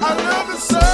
I love the sun.